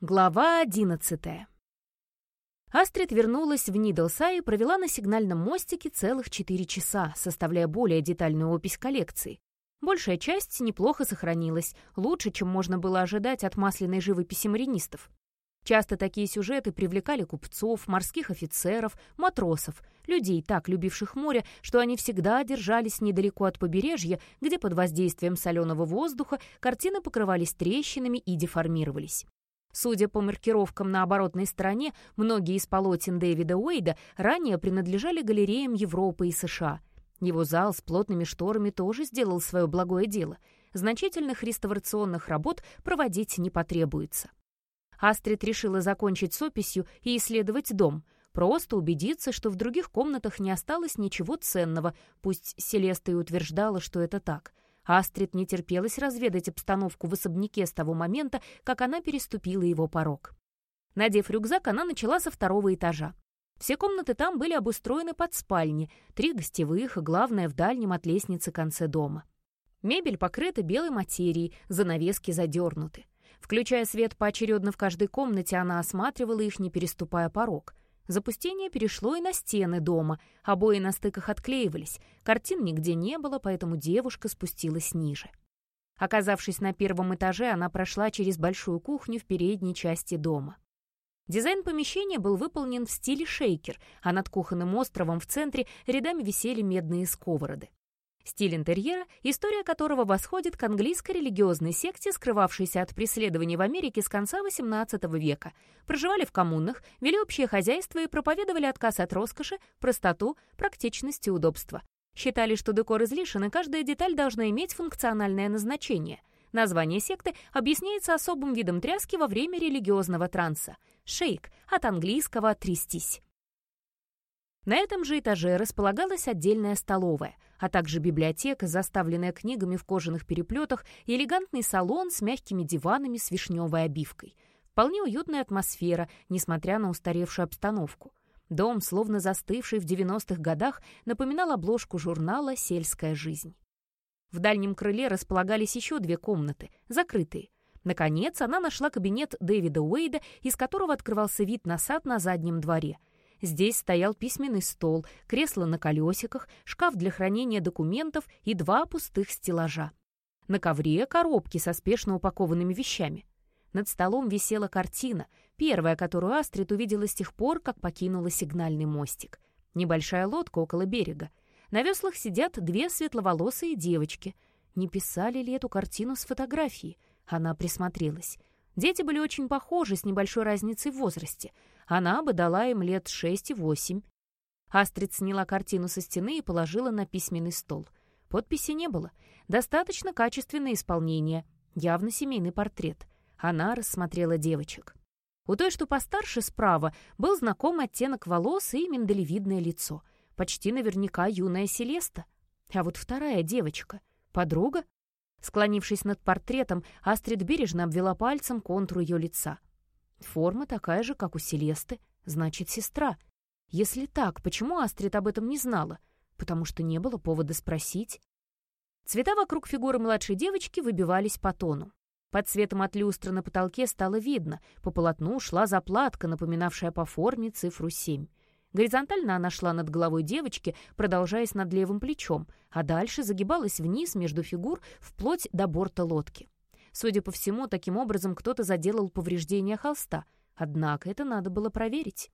Глава одиннадцатая. Астрид вернулась в Нидлса и провела на сигнальном мостике целых четыре часа, составляя более детальную опись коллекции. Большая часть неплохо сохранилась, лучше, чем можно было ожидать от масляной живописи маринистов. Часто такие сюжеты привлекали купцов, морских офицеров, матросов, людей, так любивших море, что они всегда держались недалеко от побережья, где под воздействием соленого воздуха картины покрывались трещинами и деформировались. Судя по маркировкам на оборотной стороне, многие из полотен Дэвида Уэйда ранее принадлежали галереям Европы и США. Его зал с плотными шторами тоже сделал свое благое дело. Значительных реставрационных работ проводить не потребуется. Астрид решила закончить с описью и исследовать дом, просто убедиться, что в других комнатах не осталось ничего ценного, пусть Селеста и утверждала, что это так — Астрид не терпелась разведать обстановку в особняке с того момента, как она переступила его порог. Надев рюкзак, она начала со второго этажа. Все комнаты там были обустроены под спальни, три гостевых и, главное, в дальнем от лестницы конце дома. Мебель покрыта белой материей, занавески задернуты. Включая свет поочередно в каждой комнате, она осматривала их, не переступая порог — Запустение перешло и на стены дома, обои на стыках отклеивались, картин нигде не было, поэтому девушка спустилась ниже. Оказавшись на первом этаже, она прошла через большую кухню в передней части дома. Дизайн помещения был выполнен в стиле шейкер, а над кухонным островом в центре рядами висели медные сковороды. Стиль интерьера, история которого восходит к английской религиозной секте, скрывавшейся от преследований в Америке с конца XVIII века. Проживали в коммунах, вели общее хозяйство и проповедовали отказ от роскоши, простоту, практичность и удобство. Считали, что декор излишен, и каждая деталь должна иметь функциональное назначение. Название секты объясняется особым видом тряски во время религиозного транса — шейк, от английского «трястись». На этом же этаже располагалась отдельная столовая, а также библиотека, заставленная книгами в кожаных переплетах, и элегантный салон с мягкими диванами с вишневой обивкой. Вполне уютная атмосфера, несмотря на устаревшую обстановку. Дом, словно застывший в 90-х годах, напоминал обложку журнала «Сельская жизнь». В дальнем крыле располагались еще две комнаты, закрытые. Наконец, она нашла кабинет Дэвида Уэйда, из которого открывался вид на сад на заднем дворе — Здесь стоял письменный стол, кресло на колесиках, шкаф для хранения документов и два пустых стеллажа. На ковре коробки со спешно упакованными вещами. Над столом висела картина, первая, которую Астрид увидела с тех пор, как покинула сигнальный мостик. Небольшая лодка около берега. На веслах сидят две светловолосые девочки. Не писали ли эту картину с фотографией? Она присмотрелась. Дети были очень похожи, с небольшой разницей в возрасте — она бы дала им лет шесть и восемь. Астрид сняла картину со стены и положила на письменный стол. Подписи не было. Достаточно качественное исполнение. Явно семейный портрет. Она рассмотрела девочек. У той, что постарше справа, был знакомый оттенок волос и миндалевидное лицо. Почти наверняка юная Селеста. А вот вторая девочка — подруга? Склонившись над портретом, Астрид бережно обвела пальцем контур ее лица. Форма такая же, как у Селесты, значит, сестра. Если так, почему Астрид об этом не знала? Потому что не было повода спросить. Цвета вокруг фигуры младшей девочки выбивались по тону. Под светом от люстры на потолке стало видно, по полотну шла заплатка, напоминавшая по форме цифру 7. Горизонтально она шла над головой девочки, продолжаясь над левым плечом, а дальше загибалась вниз между фигур вплоть до борта лодки. Судя по всему, таким образом кто-то заделал повреждения холста. Однако это надо было проверить.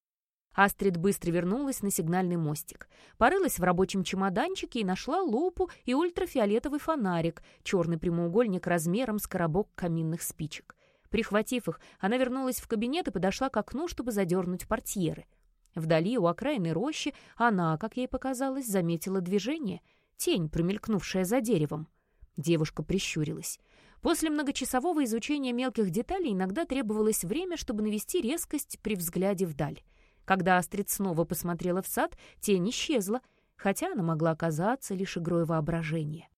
Астрид быстро вернулась на сигнальный мостик. Порылась в рабочем чемоданчике и нашла лупу и ультрафиолетовый фонарик, черный прямоугольник размером с коробок каминных спичек. Прихватив их, она вернулась в кабинет и подошла к окну, чтобы задернуть портьеры. Вдали, у окраины рощи, она, как ей показалось, заметила движение, тень, промелькнувшая за деревом. Девушка прищурилась. После многочасового изучения мелких деталей иногда требовалось время, чтобы навести резкость при взгляде вдаль. Когда Астрид снова посмотрела в сад, тень исчезла, хотя она могла оказаться лишь игрой воображения.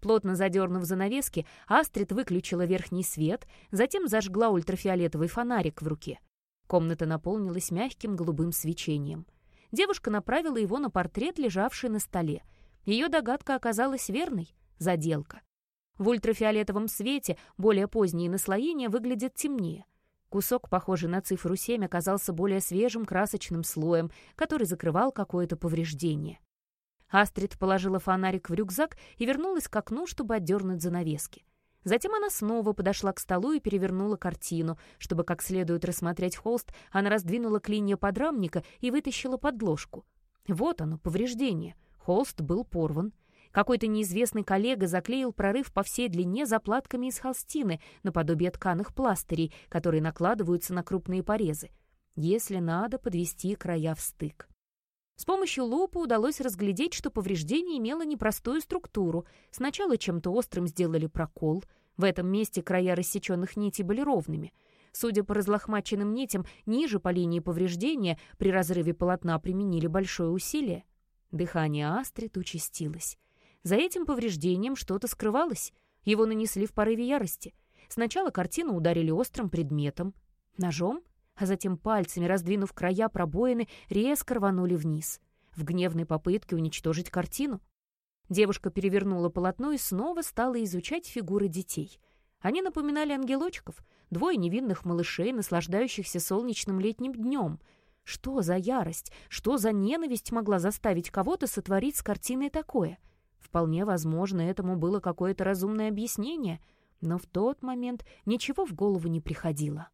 Плотно задернув занавески, Астрид выключила верхний свет, затем зажгла ультрафиолетовый фонарик в руке. Комната наполнилась мягким голубым свечением. Девушка направила его на портрет, лежавший на столе. Ее догадка оказалась верной — заделка. В ультрафиолетовом свете более поздние наслоения выглядят темнее. Кусок, похожий на цифру 7, оказался более свежим красочным слоем, который закрывал какое-то повреждение. Астрид положила фонарик в рюкзак и вернулась к окну, чтобы отдернуть занавески. Затем она снова подошла к столу и перевернула картину. Чтобы как следует рассмотреть холст, она раздвинула клинья подрамника и вытащила подложку. Вот оно, повреждение. Холст был порван. Какой-то неизвестный коллега заклеил прорыв по всей длине заплатками из холстины, наподобие тканых пластырей, которые накладываются на крупные порезы. Если надо, подвести края в стык. С помощью лупы удалось разглядеть, что повреждение имело непростую структуру. Сначала чем-то острым сделали прокол. В этом месте края рассеченных нитей были ровными. Судя по разлохмаченным нитям, ниже по линии повреждения при разрыве полотна применили большое усилие. Дыхание Астрид участилось. За этим повреждением что-то скрывалось. Его нанесли в порыве ярости. Сначала картину ударили острым предметом. Ножом? а затем пальцами, раздвинув края пробоины, резко рванули вниз, в гневной попытке уничтожить картину. Девушка перевернула полотно и снова стала изучать фигуры детей. Они напоминали ангелочков, двое невинных малышей, наслаждающихся солнечным летним днем. Что за ярость, что за ненависть могла заставить кого-то сотворить с картиной такое? Вполне возможно, этому было какое-то разумное объяснение, но в тот момент ничего в голову не приходило.